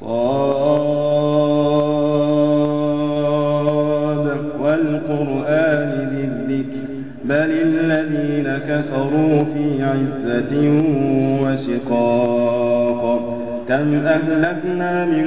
صاد والقرآن ذي الذكر بل الذين كفروا في عزة وشقاق. كم أهلكنا من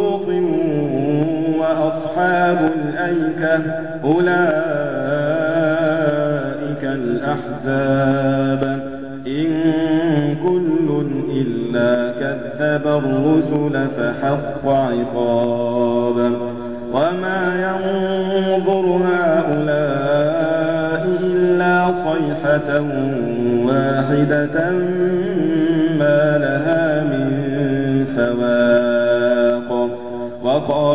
وأصحاب الأيكة أولئك الأحزاب. إن كل إلا كذب الرسل فحق عقابا وما ينظر هؤلاء إلا صيحة واحدة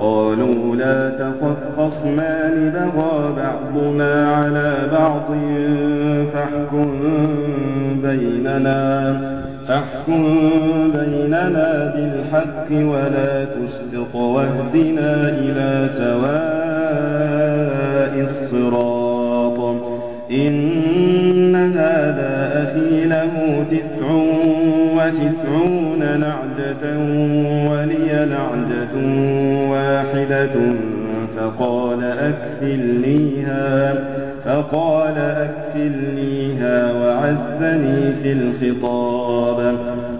قالوا لا تخف خصمان بغى بعضنا على بعض فاحكم بيننا فاحكم بيننا بالحق ولا تشفق واهدنا إلى سواء الصراط. إن هذا أخي له تسع وتسعون نعجة ولي نعجة واحدة فقال أكفلنيها فقال أكفلنيها وعزني في الخطاب.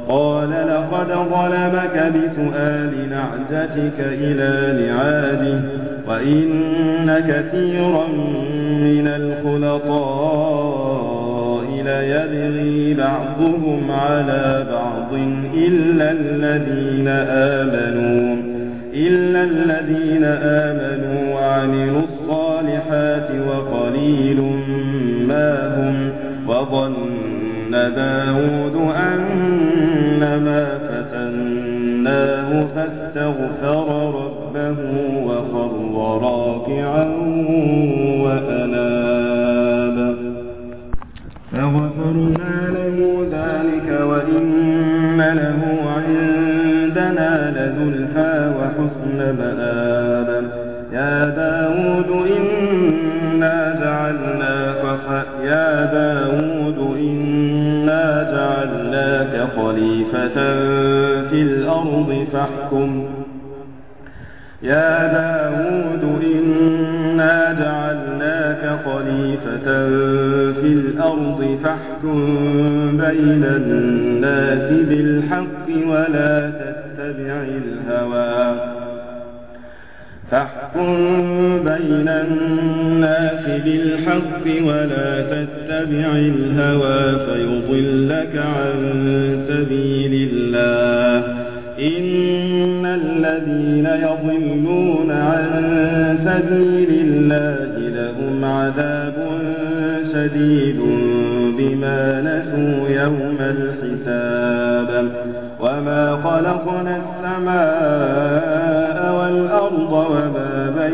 قال لقد ظلمك بسؤال نعجتك إلى نعاده وإن كثيرا من الخلطاء ليبغي بعضهم على بعض إلا الذين آمنوا إلا الذين آمنوا وعملوا الصالحات وقليل ما هم وظن داود أنما فتناه فاستغفر يا داود إنا جعلناك يا داود إنا جعلناك خليفة في الأرض فاحكم. يا داود إنا جعلناك خليفة في الأرض فاحكم بين الناس بالحق ولا تتبع الهوى. بين الناس بالحق ولا تتبع الهوى فيضلك عن سبيل الله إن الذين يضلون عن سبيل الله لهم عذاب شديد بما نسوا يوم الحساب وما خلقنا السماء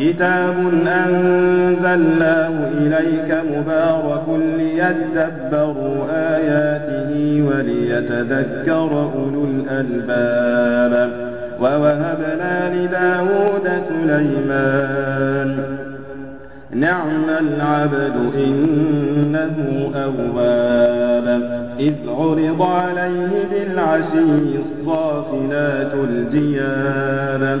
كتاب أنزلناه إليك مبارك ليدبروا آياته وليتذكر أولو الألباب ووهبنا لداود سليمان. نعم العبد إنه أواب إذ عرض عليه بالعشي الصافنات الجياب.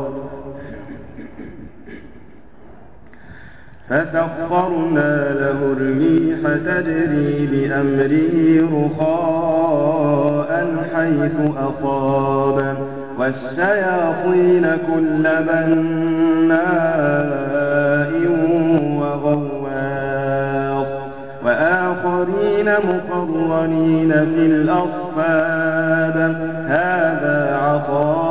فسخرنا له الريح تجري بأمره رخاء حيث أصاب. والشياطين كل بناء وغواص. وآخرين مقرنين في الأصفاد. هذا عطاؤنا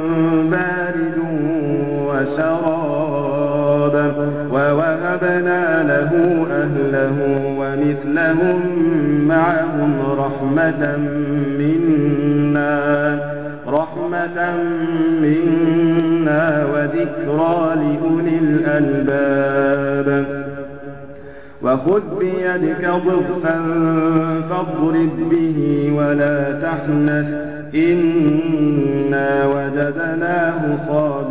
ووهبنا له أهله ومثلهم معهم رحمة منا رحمة منا وذكرى لأولي الألباب. وخذ بيدك ضغثا فاضرب به ولا تحنث إنا وجدناه صابرا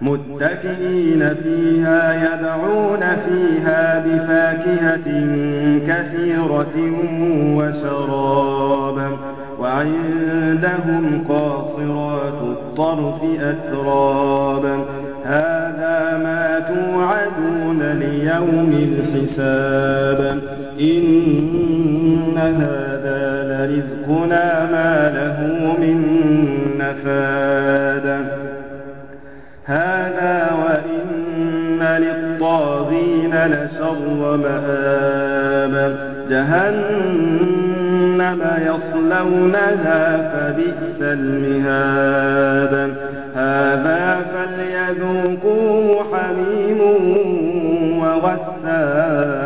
متكئين فيها يدعون فيها بفاكهة كثيرة وشرابا. وعندهم قاصرات الطرف أترابا. هذا ما توعدون ليوم الحساب. إن هذا لرزقنا ما له من مآب جهنم يصلونها فبئس المهاد هذا فليذوقوه حميم وغساق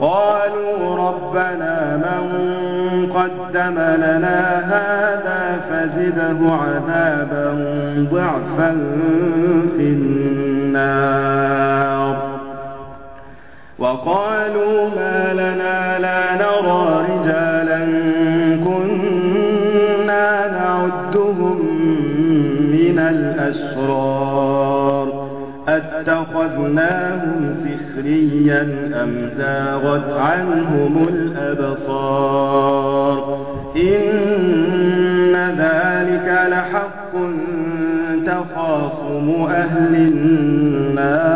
قالوا ربنا من قدم لنا هذا فزده عذابا ضعفا في النار. وقالوا ما لنا لا نرى أتخذناهم سخريا أم زاغت عنهم الأبصار إن ذلك لحق تخاصم أهل النار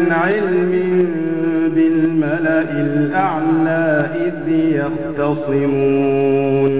من علم بالملأ الأعلى إذ يختصمون.